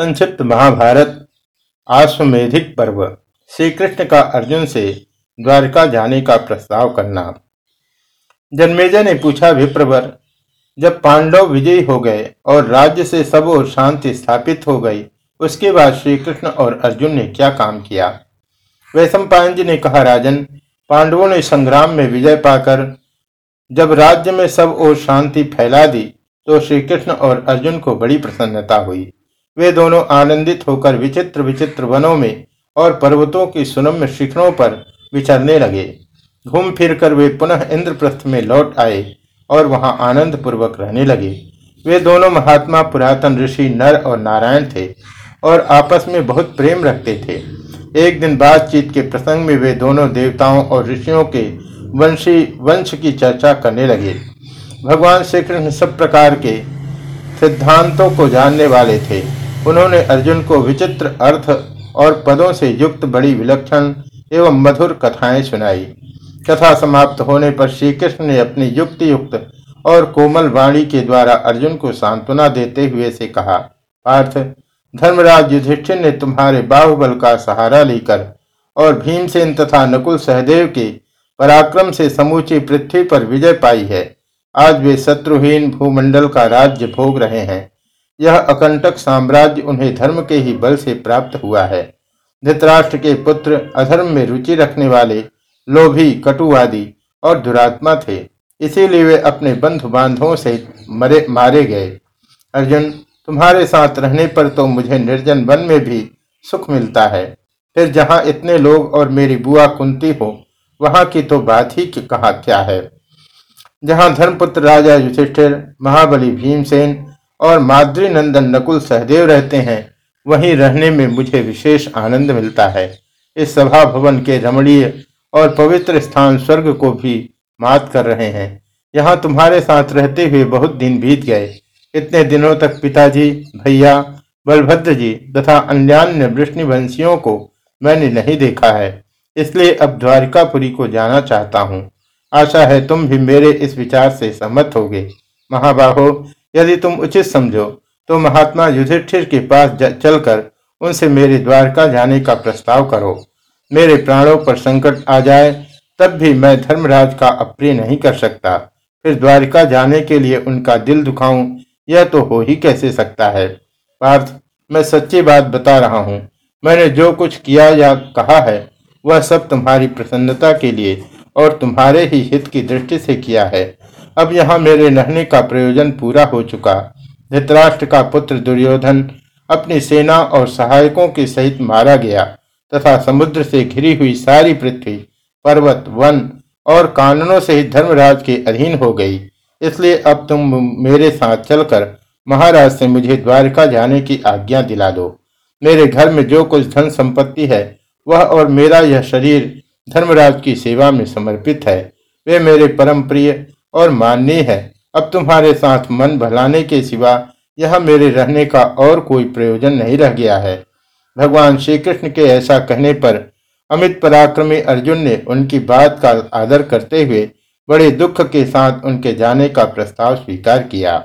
संक्षिप्त महाभारत, आश्वमेधिक पर्व। श्री कृष्ण का अर्जुन से द्वारका जाने का प्रस्ताव करना। जन्मेजय ने पूछा, विप्रवर, जब पांडव विजयी हो गए और राज्य से सब और शांति स्थापित हो गई, उसके बाद श्री कृष्ण और अर्जुन ने क्या काम किया? वैशंपायन जी ने कहा, राजन, पांडवों ने संग्राम में विजय पाकर जब राज्य में सब और शांति फैला दी तो श्री कृष्ण और अर्जुन को बड़ी प्रसन्नता हुई। वे दोनों आनंदित होकर विचित्र विचित्र वनों में और पर्वतों की सुनम्य शिखरों पर विचरने लगे। घूम फिर कर वे पुनः इंद्रप्रस्थ में लौट आए और वहाँ आनंद पूर्वक रहने लगे। वे दोनों महात्मा पुरातन ऋषि नर और नारायण थे और आपस में बहुत प्रेम रखते थे। एक दिन बातचीत के प्रसंग में वे दोनों देवताओं और ऋषियों के वंशी वंश की चर्चा करने लगे। भगवान श्री कृष्ण सब प्रकार के सिद्धांतों को जानने वाले थे। उन्होंने अर्जुन को विचित्र अर्थ और पदों से युक्त बड़ी विलक्षण एवं मधुर कथाएँ सुनाई। कथा समाप्त होने पर श्री कृष्ण ने अपनी युक्त युक्त और कोमल वाणी के द्वारा अर्जुन को सांत्वना देते हुए से कहा, पार्थ, धर्मराज युधिष्ठिर ने तुम्हारे बाहुबल का सहारा लेकर और भीमसेन तथा नकुल सहदेव के पराक्रम से समूची पृथ्वी पर विजय पाई है। आज वे शत्रुहीन भूमंडल का राज्य भोग रहे हैं। यह अकंटक साम्राज्य उन्हें धर्म के ही बल से प्राप्त हुआ है। धृतराष्ट्र के पुत्र अधर्म में रुचि रखने वाले लोभी, कटुवादी और दुरात्मा थे। इसीलिए वे अपने बंधु बांधवों से मरे, मारे गए। अर्जुन, तुम्हारे साथ रहने पर तो मुझे निर्जन वन में भी सुख मिलता है। फिर जहाँ इतने लोग और मेरी बुआ कुंती हो, वहाँ की तो बात ही कहा क्या है। जहाँ धर्मपुत्र राजा युधिष्ठिर, महाबली भीमसेन और माद्री नंदन नकुल सहदेव रहते हैं, वहीं रहने में मुझे विशेष आनंद मिलता है। इस सभा भवन के रमणीय और पवित्र स्थान स्वर्ग को भी मात कर रहे हैं। यहाँ तुम्हारे साथ रहते हुए बहुत दिन बीत गए। इतने दिनों तक पिताजी, भैया, बलभद्र जी तथा अन्यान्य वृष्णिवंशियों को मैंने नहीं देखा है, इसलिए अब द्वारिकापुरी को जाना चाहता हूँ। आशा है तुम भी मेरे इस विचार से सहमत होगे। महाबाहो यदि तुम उचित समझो तो महात्मा युधिष्ठिर के पास चलकर उनसे मेरे द्वारका जाने का प्रस्ताव करो। मेरे प्राणों पर संकट आ जाए, तब भी मैं धर्मराज का अप्रिय नहीं कर सकता। फिर द्वारिका जाने के लिए उनका दिल दुखाऊं, यह तो हो ही कैसे सकता है? पार्थ, मैं सच्ची बात बता रहा हूँ। मैंने जो कुछ किया या कहा है, वह सब तुम्हारी प्रसन्नता के लिए और तुम्हारे ही हित की दृष्टि से किया है। अब यहाँ मेरे रहने का प्रयोजन पूरा हो चुका। धृतराष्ट्र का पुत्र दुर्योधन अपनी सेना और सहायकों के सहित मारा गया तथा समुद्र से घिरी हुई सारी पृथ्वी, पर्वत, वन और कानूनों सहित धर्मराज के अधीन हो गई। इसलिए अब तुम मेरे साथ चलकर महाराज से मुझे द्वारका जाने की आज्ञा दिला दो। मेरे घर में जो कुछ धन संपत्ति है, वह और मेरा यह शरीर धर्मराज की सेवा में समर्पित है। वे मेरे परम प्रिय और माननीय है। अब तुम्हारे साथ मन भलाने के सिवा यह मेरे रहने का और कोई प्रयोजन नहीं रह गया है। भगवान श्री कृष्ण के ऐसा कहने पर अमित पराक्रमी अर्जुन ने उनकी बात का आदर करते हुए बड़े दुख के साथ उनके जाने का प्रस्ताव स्वीकार किया।